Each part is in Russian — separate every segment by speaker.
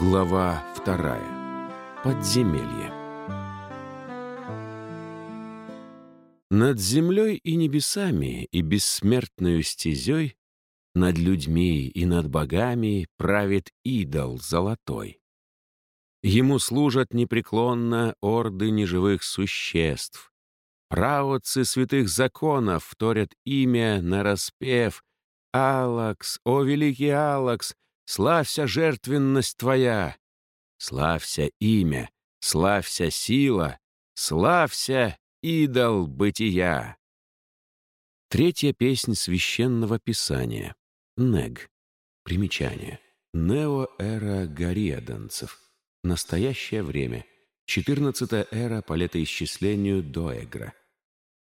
Speaker 1: Глава вторая. Подземелье. Над землей и небесами и бессмертную стезей, над людьми и над богами правит идол золотой. Ему служат непреклонно орды неживых существ. Праотцы святых законов вторят имя на распев «Алакс, о великий Алакс, славься жертвенность твоя! Славься имя, славься сила, славься идол бытия!» Третья песнь священного писания. Нег. Примечание. Нео-эра гориаданцев. Настоящее время. 14 эра по летоисчислению Доэгра.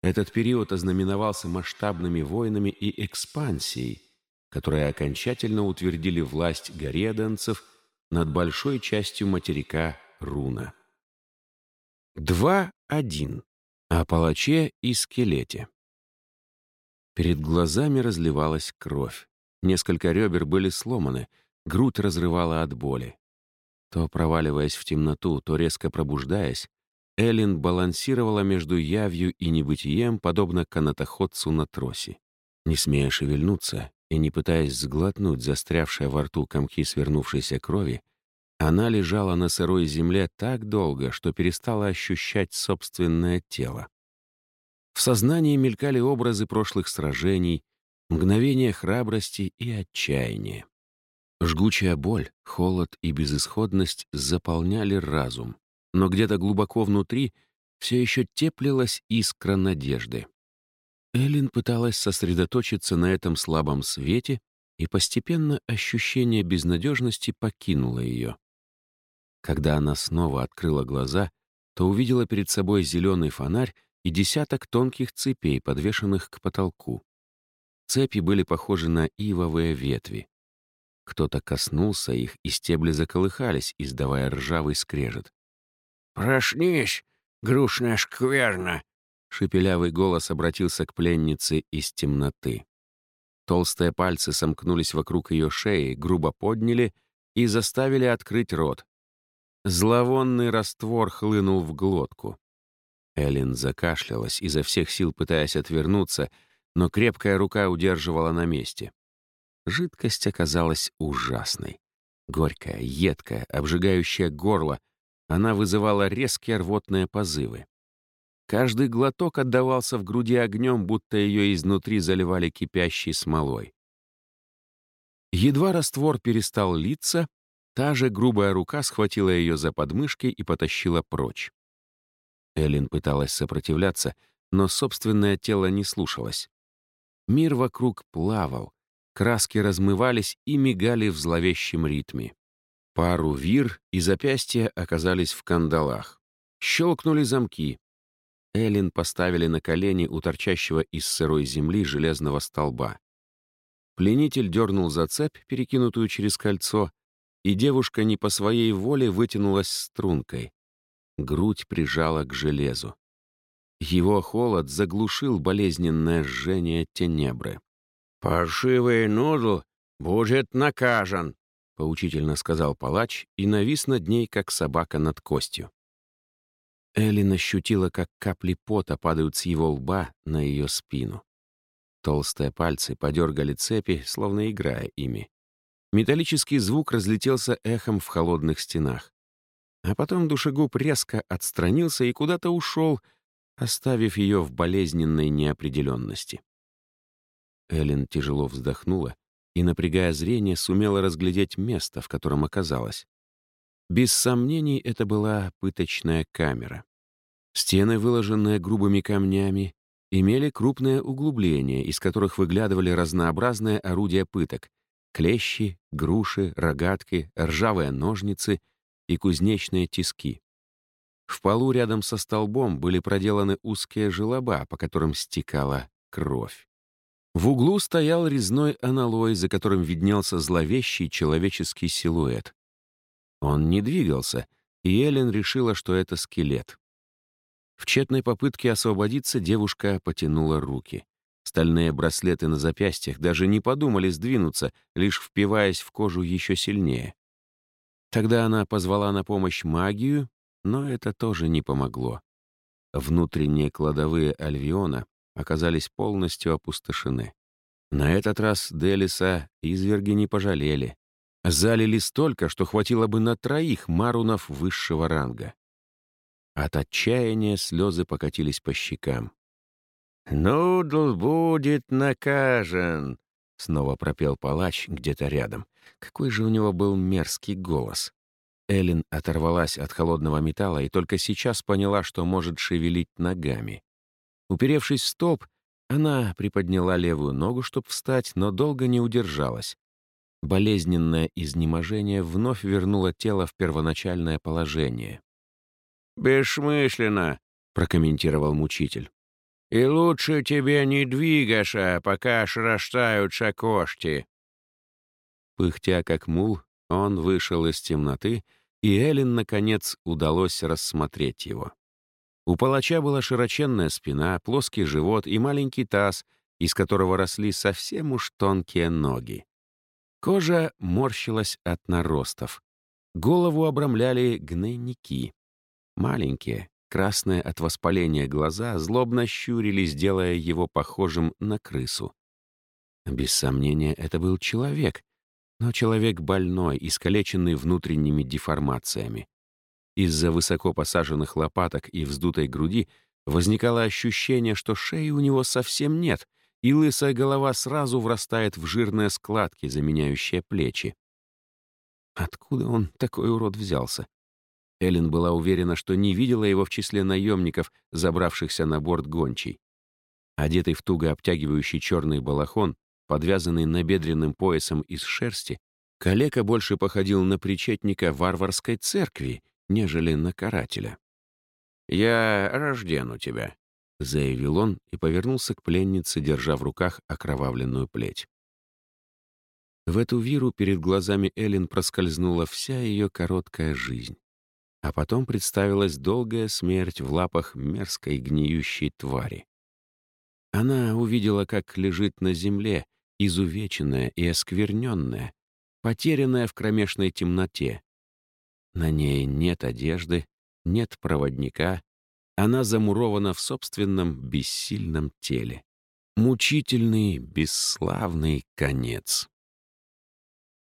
Speaker 1: Этот период ознаменовался масштабными войнами и экспансией, которые окончательно утвердили власть гориаданцев над большой частью материка Руна. 2.1. О палаче и скелете. Перед глазами разливалась кровь. Несколько ребер были сломаны, грудь разрывала от боли. То проваливаясь в темноту, то резко пробуждаясь, Эллен балансировала между явью и небытием, подобно канатоходцу на тросе. Не смея шевельнуться и не пытаясь сглотнуть застрявшее во рту комки свернувшейся крови, она лежала на сырой земле так долго, что перестала ощущать собственное тело. В сознании мелькали образы прошлых сражений, мгновения храбрости и отчаяния. Жгучая боль, холод и безысходность заполняли разум, но где-то глубоко внутри все еще теплилась искра надежды. Эллен пыталась сосредоточиться на этом слабом свете, и постепенно ощущение безнадежности покинуло ее. Когда она снова открыла глаза, то увидела перед собой зеленый фонарь и десяток тонких цепей, подвешенных к потолку. Цепи были похожи на ивовые ветви. Кто-то коснулся их, и стебли заколыхались, издавая ржавый скрежет.
Speaker 2: «Прошнись, грушная шкверна!»
Speaker 1: Шепелявый голос обратился к пленнице из темноты. Толстые пальцы сомкнулись вокруг ее шеи, грубо подняли и заставили открыть рот. Зловонный раствор хлынул в глотку. Эллен закашлялась, изо всех сил пытаясь отвернуться, но крепкая рука удерживала на месте. Жидкость оказалась ужасной. Горькая, едкая, обжигающая горло, она вызывала резкие рвотные позывы. Каждый глоток отдавался в груди огнем, будто ее изнутри заливали кипящей смолой. Едва раствор перестал литься, та же грубая рука схватила ее за подмышки и потащила прочь. Эллен пыталась сопротивляться, но собственное тело не слушалось. Мир вокруг плавал, краски размывались и мигали в зловещем ритме. Пару вир и запястья оказались в кандалах. Щелкнули замки. Эллен поставили на колени у торчащего из сырой земли железного столба. Пленитель дернул за цепь, перекинутую через кольцо, и девушка не по своей воле вытянулась стрункой. Грудь прижала к железу. Его холод заглушил болезненное жжение тенебры.
Speaker 2: «Паршивый нудл будет накажен», —
Speaker 1: поучительно сказал палач и навис над ней, как собака над костью. Эллин ощутила, как капли пота падают с его лба на ее спину. Толстые пальцы подергали цепи, словно играя ими. Металлический звук разлетелся эхом в холодных стенах. А потом душегуб резко отстранился и куда-то ушел, оставив ее в болезненной неопределенности. Эллен тяжело вздохнула и, напрягая зрение, сумела разглядеть место, в котором оказалась. Без сомнений, это была пыточная камера. Стены, выложенные грубыми камнями, имели крупные углубления, из которых выглядывали разнообразные орудия пыток — клещи, груши, рогатки, ржавые ножницы и кузнечные тиски. В полу рядом со столбом были проделаны узкие желоба, по которым стекала кровь. В углу стоял резной аналой, за которым виднелся зловещий человеческий силуэт. Он не двигался, и Эллен решила, что это скелет. В тщетной попытке освободиться девушка потянула руки. Стальные браслеты на запястьях даже не подумали сдвинуться, лишь впиваясь в кожу еще сильнее. Тогда она позвала на помощь магию, но это тоже не помогло. Внутренние кладовые Альвиона оказались полностью опустошены. На этот раз Делиса изверги не пожалели. Залили столько, что хватило бы на троих марунов высшего ранга. От отчаяния слезы покатились по щекам.
Speaker 2: «Нудл будет накажен», —
Speaker 1: снова пропел палач где-то рядом. Какой же у него был мерзкий голос. Эллен оторвалась от холодного металла и только сейчас поняла, что может шевелить ногами. Уперевшись в столб, она приподняла левую ногу, чтобы встать, но долго не удержалась. Болезненное изнеможение вновь вернуло тело в первоначальное положение.
Speaker 2: «Бессмысленно», — прокомментировал мучитель. «И лучше тебе не двигаться, пока аж растаются кошти».
Speaker 1: Пыхтя как мул, он вышел из темноты, и Эллен, наконец, удалось рассмотреть его. У палача была широченная спина, плоский живот и маленький таз, из которого росли совсем уж тонкие ноги. Кожа морщилась от наростов. Голову обрамляли гнойники. Маленькие, красные от воспаления глаза, злобно щурились, делая его похожим на крысу. Без сомнения, это был человек, но человек больной, искалеченный внутренними деформациями. Из-за высоко посаженных лопаток и вздутой груди возникало ощущение, что шеи у него совсем нет, и лысая голова сразу врастает в жирные складки, заменяющие плечи. Откуда он такой урод взялся? Эллен была уверена, что не видела его в числе наемников, забравшихся на борт гончей. Одетый в туго обтягивающий черный балахон, подвязанный набедренным поясом из шерсти, калека больше походил на причетника варварской церкви, нежели на карателя.
Speaker 2: «Я рожден у тебя», —
Speaker 1: заявил он и повернулся к пленнице, держа в руках окровавленную плеть. В эту виру перед глазами Эллен проскользнула вся ее короткая жизнь. А потом представилась долгая смерть в лапах мерзкой гниющей твари. Она увидела, как лежит на земле, изувеченная и оскверненная, потерянная в кромешной темноте, на ней нет одежды, нет проводника. Она замурована в собственном бессильном теле. Мучительный, бесславный конец.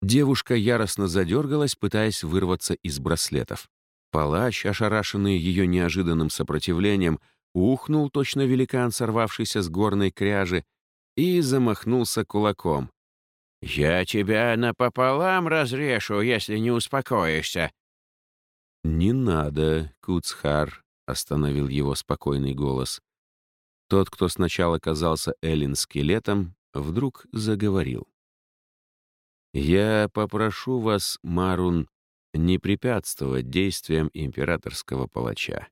Speaker 1: Девушка яростно задергалась, пытаясь вырваться из браслетов. Палач, ошарашенный ее неожиданным сопротивлением, ухнул точно великан, сорвавшийся с горной кряжи, и замахнулся кулаком.
Speaker 2: «Я тебя напополам разрешу, если не успокоишься»,
Speaker 1: «Не надо, Куцхар», — остановил его спокойный голос. Тот, кто сначала казался Эллен скелетом, вдруг заговорил. «Я попрошу вас, Марун, не препятствовать действиям императорского палача.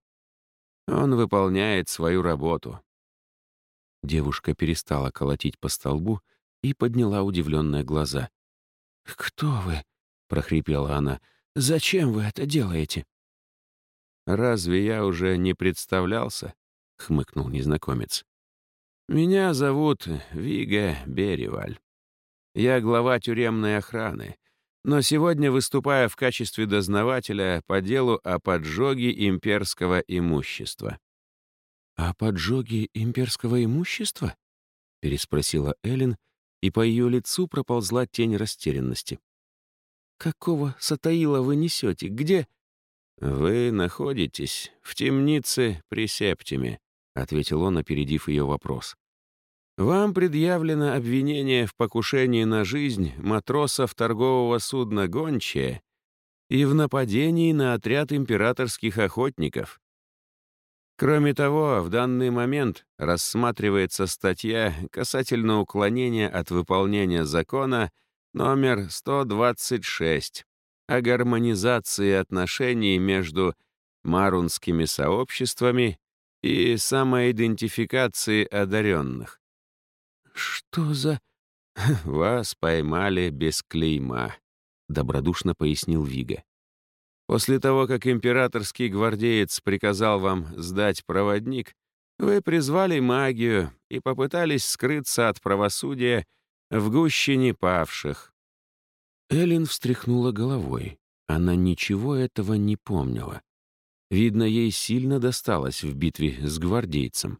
Speaker 1: Он выполняет свою работу». Девушка перестала колотить по столбу и подняла удивленные глаза. «Кто вы?» — прохрипела она. Зачем вы это делаете?» «Разве я уже не представлялся?» — хмыкнул незнакомец. «Меня зовут Вига Береваль. Я глава тюремной охраны, но сегодня выступаю в качестве дознавателя по делу о поджоге имперского имущества». «О поджоге имперского имущества?» — переспросила Эллен, и по ее лицу проползла тень растерянности. «Какого сатаила вы несете? Где?» «Вы находитесь в темнице при Септиме», — ответил он, опередив ее вопрос. «Вам предъявлено обвинение в покушении на жизнь матросов торгового судна «Гончая» и в нападении на отряд императорских охотников. Кроме того, в данный момент рассматривается статья касательно уклонения от выполнения закона — номер 126 о гармонизации отношений между марунскими сообществами и самоидентификации одаренных. «Что за...» «Вас поймали без клейма», — добродушно пояснил Вига. «После того, как императорский гвардеец приказал вам сдать проводник, Вы призвали магию и попытались скрыться от правосудия в гуще павших». Эллен встряхнула головой. Она ничего этого не помнила. Видно, ей сильно досталось в битве с гвардейцем.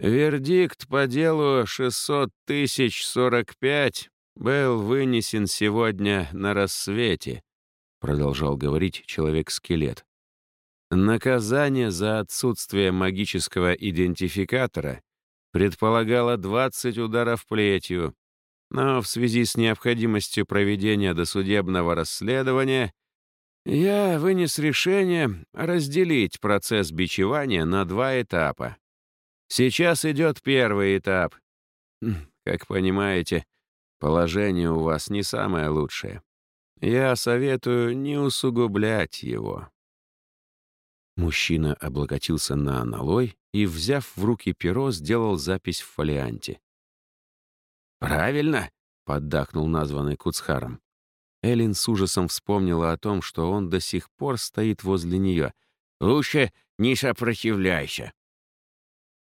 Speaker 1: Вердикт по делу 600 тысяч 45 был вынесен сегодня на рассвете, продолжал говорить человек-скелет. Наказание за отсутствие магического идентификатора предполагало 20 ударов плетью, но в связи с необходимостью проведения досудебного расследования я вынес решение разделить процесс бичевания на два этапа. Сейчас идет первый этап. Как понимаете, положение у вас не самое лучшее. Я советую не усугублять его. Мужчина облокотился на аналой и, взяв в руки перо, сделал запись в фолианте. «Правильно!» — поддакнул названный Куцхаром. Эллин с ужасом вспомнила о том, что он до сих пор стоит возле нее. «Лучше не сопротивляйся!»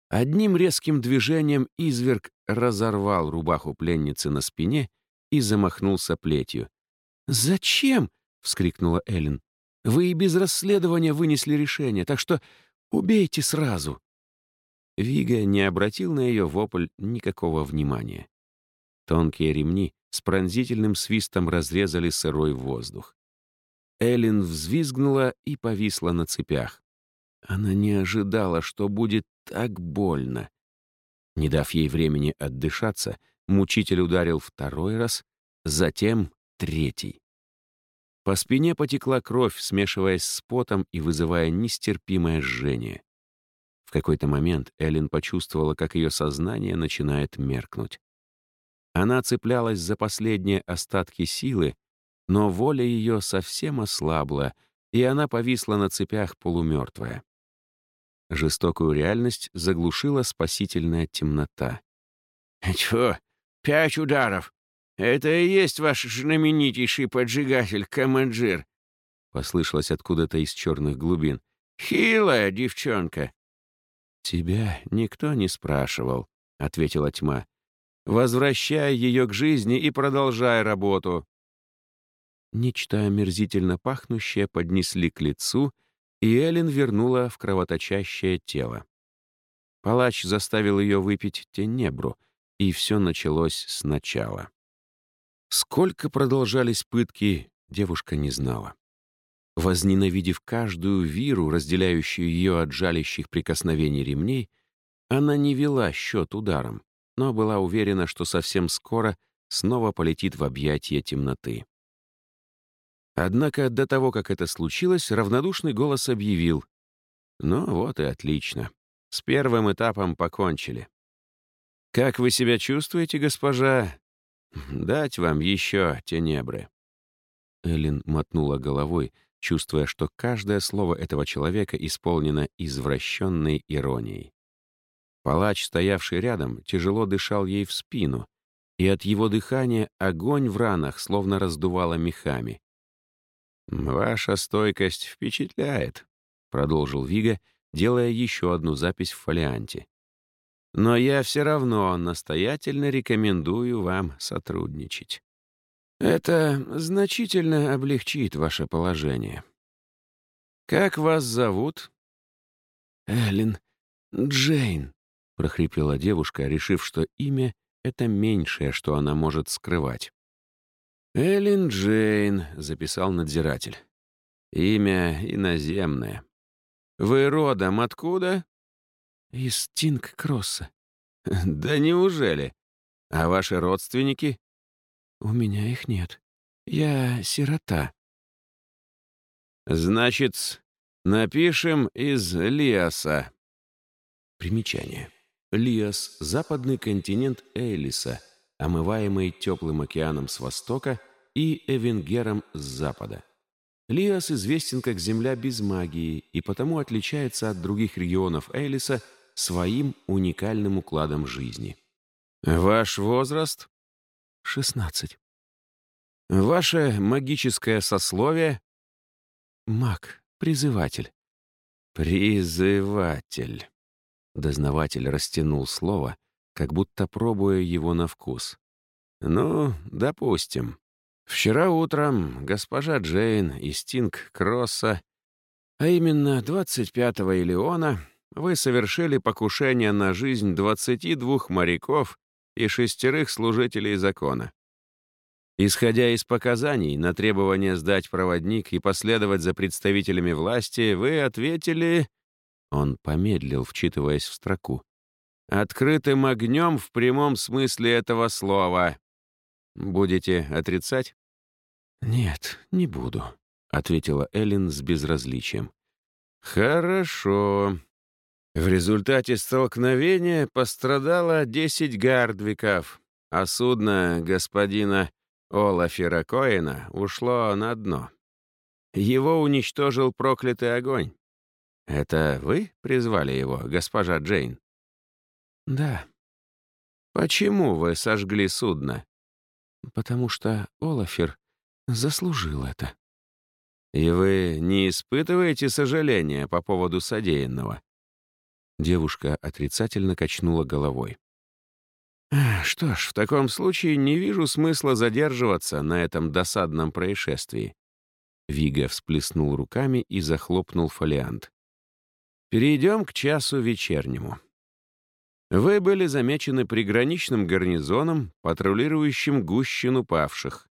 Speaker 1: Одним резким движением изверг разорвал рубаху пленницы на спине и замахнулся плетью. «Зачем?» — вскрикнула Эллен. «Вы и без расследования вынесли решение, так что убейте сразу!» Вига не обратил на ее вопль никакого внимания. Тонкие ремни с пронзительным свистом разрезали сырой воздух. Эллен взвизгнула и повисла на цепях. Она не ожидала, что будет так больно. Не дав ей времени отдышаться, мучитель ударил второй раз, затем третий. По спине потекла кровь, смешиваясь с потом и вызывая нестерпимое жжение. В какой-то момент Эллен почувствовала, как ее сознание начинает меркнуть. Она цеплялась за последние остатки силы, но воля ее совсем ослабла, и она повисла на цепях полумертвая. Жестокую реальность заглушила спасительная темнота.
Speaker 2: «Чего? Пять ударов! Это и есть ваш знаменитейший поджигатель, командир!» Послышалось откуда-то из черных глубин. «Хилая девчонка!»
Speaker 1: «Тебя никто не спрашивал», — ответила тьма. «Возвращай ее к жизни и продолжай работу». Нечто омерзительно пахнущее поднесли к лицу — и Эллен вернула в кровоточащее тело. Палач заставил ее выпить тенебру, и все началось сначала. Сколько продолжались пытки, девушка не знала. Возненавидев каждую виру, разделяющую ее от жалящих прикосновений ремней, она не вела счет ударом, но была уверена, что совсем скоро снова полетит в объятия темноты. Однако до того, как это случилось, равнодушный голос объявил. «Ну вот и отлично. С первым этапом покончили. Как вы себя чувствуете, госпожа? Дать вам еще тенебры». Эллен мотнула головой, чувствуя, что каждое слово этого человека исполнено извращенной иронией. Палач, стоявший рядом, тяжело дышал ей в спину, и от его дыхания огонь в ранах словно раздувало мехами. «Ваша стойкость впечатляет», — продолжил Вига, делая еще одну запись в фолианте. «Но я все равно настоятельно рекомендую вам сотрудничать. Это значительно облегчит ваше положение. Как вас зовут?» «Эллен Джейн», — прохрипела девушка, решив, что имя — это меньшее, что она может скрывать. «Эллен Джейн», — записал надзиратель. «Имя иноземное. Вы родом откуда?» «Из Тинг-Кросса». «Да неужели? А ваши родственники?» «У меня их нет. Я сирота». «Значит, напишем из Лиаса». Примечание. Лиас — западный континент Элиса — омываемый теплым океаном с востока и Эвенгером с запада. Лиас известен как земля без магии и потому отличается от других регионов Элиса своим уникальным укладом жизни. Ваш возраст? 16. Ваше магическое сословие? Маг, призыватель. Призыватель. Дознаватель растянул слово, как будто пробуя его на вкус. «Ну, допустим. Вчера утром госпожа Джейн и Стинг Кросса, а именно 25-го Илеона, вы совершили покушение на жизнь 22 моряков и шестерых служителей закона. Исходя из показаний на требование сдать проводник и последовать за представителями власти, вы ответили... Он помедлил, вчитываясь в строку. «Открытым огнем в прямом смысле этого слова. Будете отрицать?» «Нет, не буду», — ответила Эллен с безразличием. «Хорошо. В результате столкновения пострадало десять гардвиков, а судно господина Олафера Коэна ушло на дно. Его уничтожил проклятый огонь. Это вы призвали его, госпожа Джейн? Да. Почему вы сожгли судно? Потому что Олафер заслужил это. И вы не испытываете сожаления по поводу содеянного? Девушка отрицательно качнула головой. Что ж, в таком случае не вижу смысла задерживаться на этом досадном происшествии. Вига всплеснул руками и захлопнул фолиант. Перейдем к часу вечернему. Вы были замечены приграничным гарнизоном, патрулирующим гущину павших.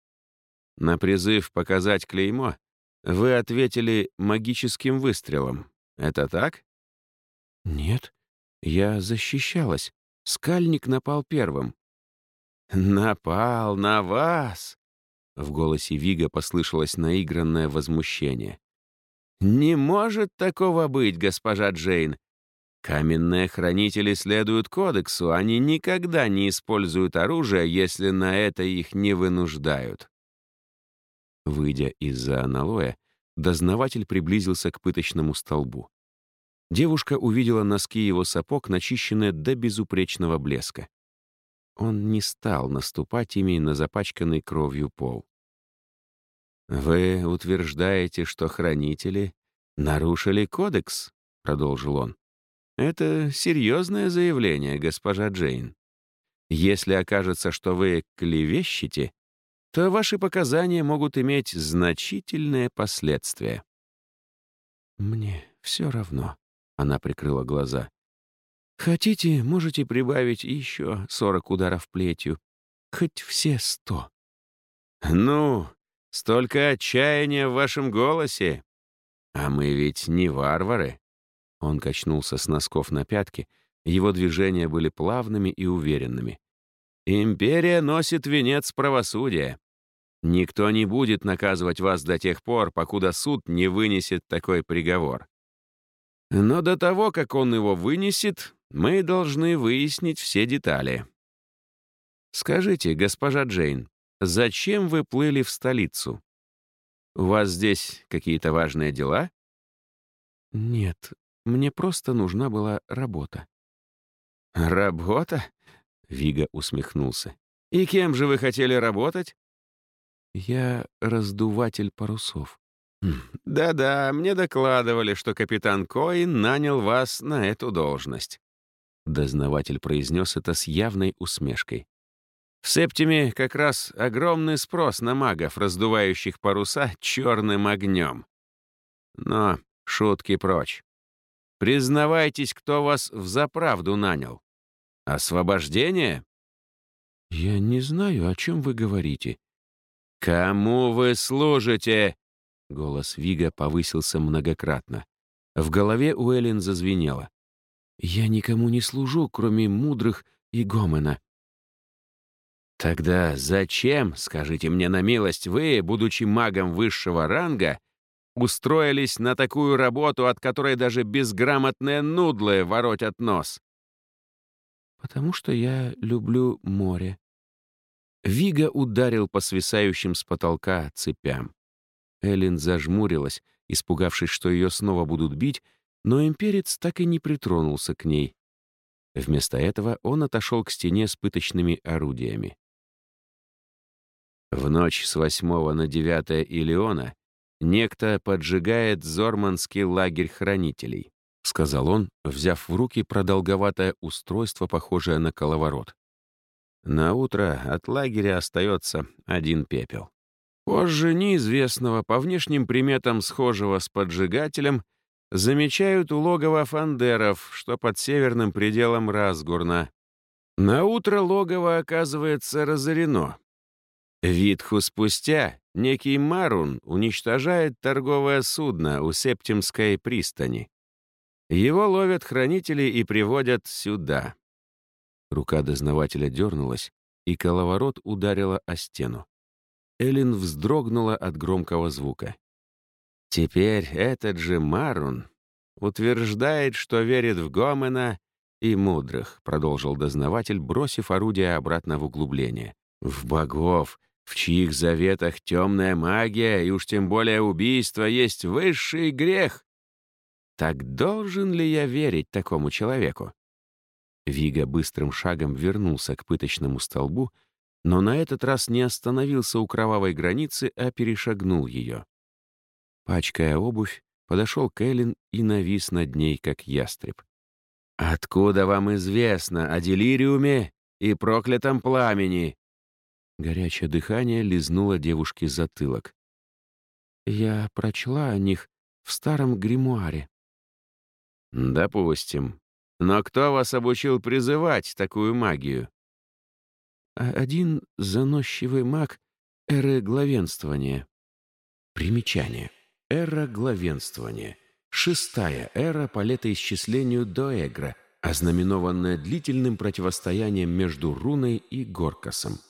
Speaker 1: На призыв показать клеймо вы ответили магическим выстрелом. Это так? Я защищалась. Скальник напал первым. «Напал на вас!» В голосе Вига послышалось наигранное возмущение. «Не может такого быть, госпожа Джейн. Каменные хранители следуют кодексу, они никогда не используют оружие, если на это их не вынуждают». Выйдя из-за аналоя, дознаватель приблизился к пыточному столбу. Девушка увидела носки его сапог, начищенные до безупречного блеска. Он не стал наступать ими на запачканный кровью пол. «Вы утверждаете, что хранители нарушили кодекс?» — продолжил он. «Это серьезное заявление, госпожа Джейн. Если окажется, что вы клевещете, то ваши показания могут иметь значительные последствия». «Мне все равно», она прикрыла глаза. «Хотите, можете прибавить еще сорок ударов плетью. Хоть все сто». «Ну, столько отчаяния в вашем голосе. А мы ведь не варвары». Он качнулся с носков на пятки, его движения были плавными и уверенными. «Империя носит венец правосудия. Никто не будет наказывать вас до тех пор, покуда суд не вынесет такой приговор. Но до того, как он его вынесет, мы должны выяснить все детали. Скажите, госпожа Джейн, зачем вы плыли в столицу? У вас здесь какие-то важные дела? Нет, мне просто нужна была работа. Работа? Вига усмехнулся. И кем же вы хотели работать? Я раздуватель парусов. «Да-да, мне докладывали, что капитан Коин нанял вас на эту должность». Дознаватель произнес это с явной усмешкой. В Септиме как раз огромный спрос на магов, раздувающих паруса черным огнем. Но шутки прочь. Признавайтесь, кто вас взаправду нанял. Освобождение? Я не знаю, о чем вы говорите. Кому вы служите? Голос Вига повысился многократно. В голове у Эллен зазвенело. «Я никому не служу, кроме мудрых и Гомена». «Тогда зачем, скажите мне на милость, вы, будучи магом высшего ранга, устроились на такую работу, от которой даже безграмотные нудлы воротят нос?» «Потому что я люблю море». Вига ударил по свисающим с потолка цепям. Эллен зажмурилась, испугавшись, что ее снова будут бить, но имперец так и не притронулся к ней. Вместо этого он отошел к стене с пыточными орудиями. В ночь с 8 на 9 Илеона некто поджигает Зорманский лагерь хранителей. сказал он, взяв в руки продолговатое устройство, похожее на коловорот. На утро от лагеря остается один пепел. Позже неизвестного, по внешним приметам схожего с поджигателем, замечают у логова фандеров, что под северным пределом Разгурна. На утро логово оказывается разорено. Витху спустя некий Марун уничтожает торговое судно у Септимской пристани. Его ловят хранители и приводят сюда. Рука дознавателя дернулась, и коловорот ударила о стену. Эллен вздрогнула от громкого звука. Теперь этот же Марун утверждает, что верит в Гомена и мудрых, продолжил дознаватель, бросив орудие обратно в углубление. В богов, в чьих заветах темная магия и уж тем более убийство есть высший грех. Так должен ли я верить такому человеку? Вига быстрым шагом вернулся к пыточному столбу, но на этот раз не остановился у кровавой границы, а перешагнул ее. Пачкая обувь, подошел к Эллен и навис над ней, как ястреб. «Откуда вам известно о делириуме и проклятом пламени?» Горячее дыхание лизнуло девушке затылок. «Я прочла о них в старом гримуаре». «Допустим. Но кто вас обучил призывать такую магию?» «Один заносчивый маг эры главенствования». Примечание. Эра главенствования. Шестая эра по летоисчислению Доэгра, ознаменованная длительным противостоянием между Руной и Горкасом.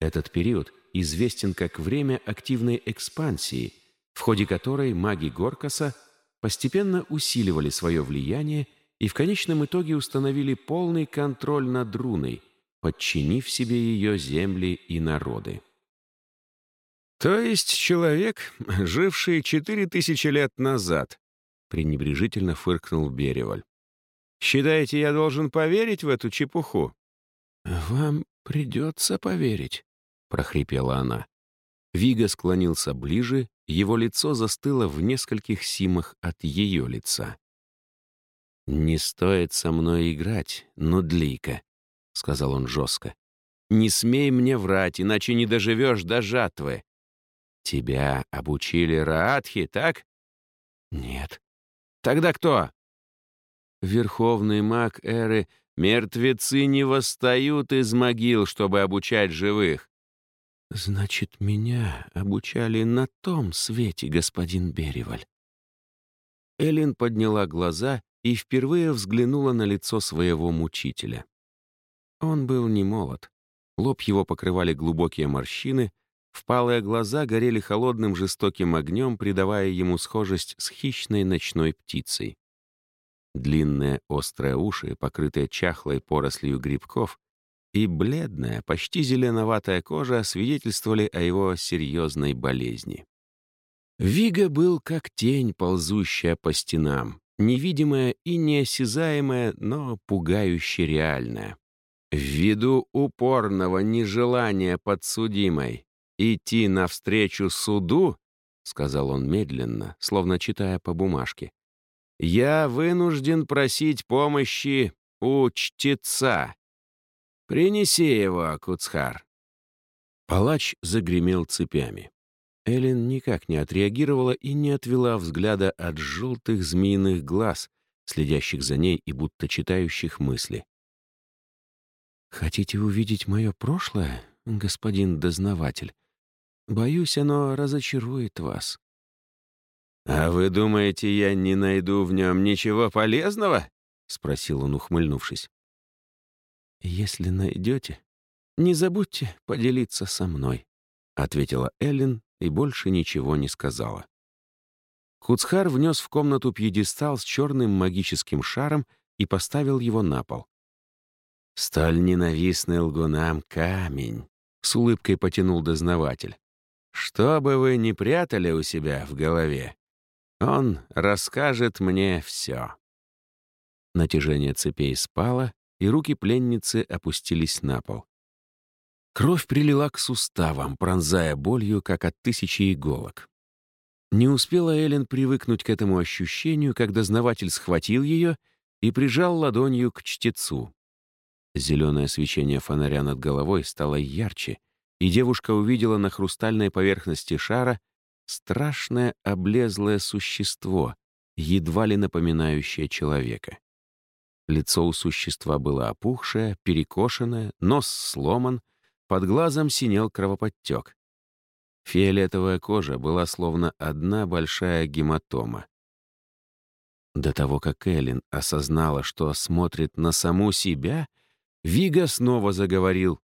Speaker 1: Этот период известен как время активной экспансии, в ходе которой маги Горкаса постепенно усиливали свое влияние и в конечном итоге установили полный контроль над Руной, подчинив себе ее земли и народы. «То есть человек, живший четыре тысячи лет назад», — пренебрежительно фыркнул Береваль. «Считаете, я должен поверить в эту чепуху?» «Вам придется поверить», — прохрипела она. Вига склонился ближе, его лицо застыло в нескольких симах от ее лица. «Не стоит со мной играть, нудлейка», — сказал он жестко. «Не смей мне врать, иначе не доживешь до жатвы». «Тебя обучили Раатхи, так?» «Нет». «Тогда кто?» «Верховный маг Эры, мертвецы не восстают из могил, чтобы обучать живых. «Значит, меня обучали на том свете, господин Береваль». Элин подняла глаза и впервые взглянула на лицо своего мучителя. Он был не молод. Лоб его покрывали глубокие морщины, впалые глаза горели холодным жестоким огнем, придавая ему схожесть с хищной ночной птицей. Длинные острые уши, покрытые чахлой порослью грибков, и бледная, почти зеленоватая кожа свидетельствовали о его серьезной болезни. Вига был как тень, ползущая по стенам, невидимая и неосязаемая, но пугающе реальная. Ввиду упорного нежелания подсудимой идти навстречу суду, сказал он медленно, словно читая по бумажке, я вынужден просить помощи у чтеца, «Принеси его, Куцхар». Палач загремел цепями. Эллен никак не отреагировала и не отвела взгляда от желтых змеиных глаз, следящих за ней и будто читающих мысли. «Хотите увидеть мое прошлое, господин дознаватель? Боюсь, оно разочарует вас». «А вы думаете, я не найду в нем ничего полезного?» — спросил он, ухмыльнувшись. «Если найдете, не забудьте поделиться со мной», — ответила Эллен и больше ничего не сказала. Куцхар внес в комнату пьедестал с черным магическим шаром и поставил его на пол. «Столь ненавистный лгунам камень», — с улыбкой потянул дознаватель. «Что бы вы ни прятали у себя в голове, он расскажет мне все». Натяжение цепей спало, и руки пленницы опустились на пол. Кровь прилила к суставам, пронзая болью, как от тысячи иголок. Не успела Эллен привыкнуть к этому ощущению, когда знаватель схватил ее и прижал ладонью к чтецу. Зеленое свечение фонаря над головой стало ярче, и девушка увидела на хрустальной поверхности шара страшное облезлое существо, едва ли напоминающее человека. Лицо у существа было опухшее, перекошенное, нос сломан, под глазом синел кровоподтек. Фиолетовая кожа была словно одна большая гематома. До того, как Эллен осознала, что смотрит на саму себя, Вига снова заговорил.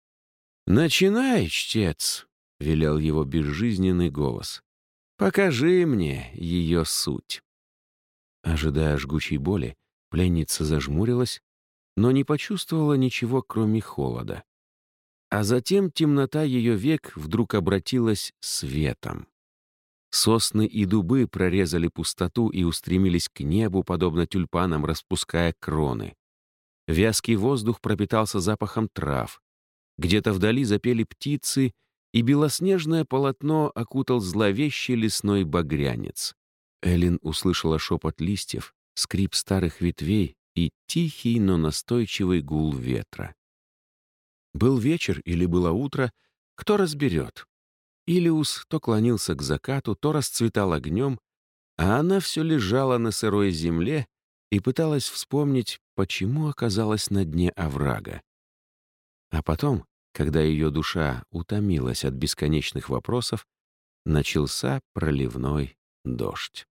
Speaker 1: «Начинай, чтец!» — велел его безжизненный голос. «Покажи мне ее суть». Ожидая жгучей боли, пленница зажмурилась, но не почувствовала ничего, кроме холода. А затем темнота ее век вдруг обратилась светом. Сосны и дубы прорезали пустоту и устремились к небу, подобно тюльпанам, распуская кроны. Вязкий воздух пропитался запахом трав. Где-то вдали запели птицы, и белоснежное полотно окутал зловещий лесной багрянец. Эллен услышала шепот листьев, скрип старых ветвей и тихий, но настойчивый гул ветра. Был вечер или было утро, кто разберет. Илиус то клонился к закату, то расцветал огнем, а она все лежала на сырой земле и пыталась вспомнить, почему оказалась на дне оврага. А потом, когда ее душа утомилась от бесконечных вопросов, начался проливной дождь.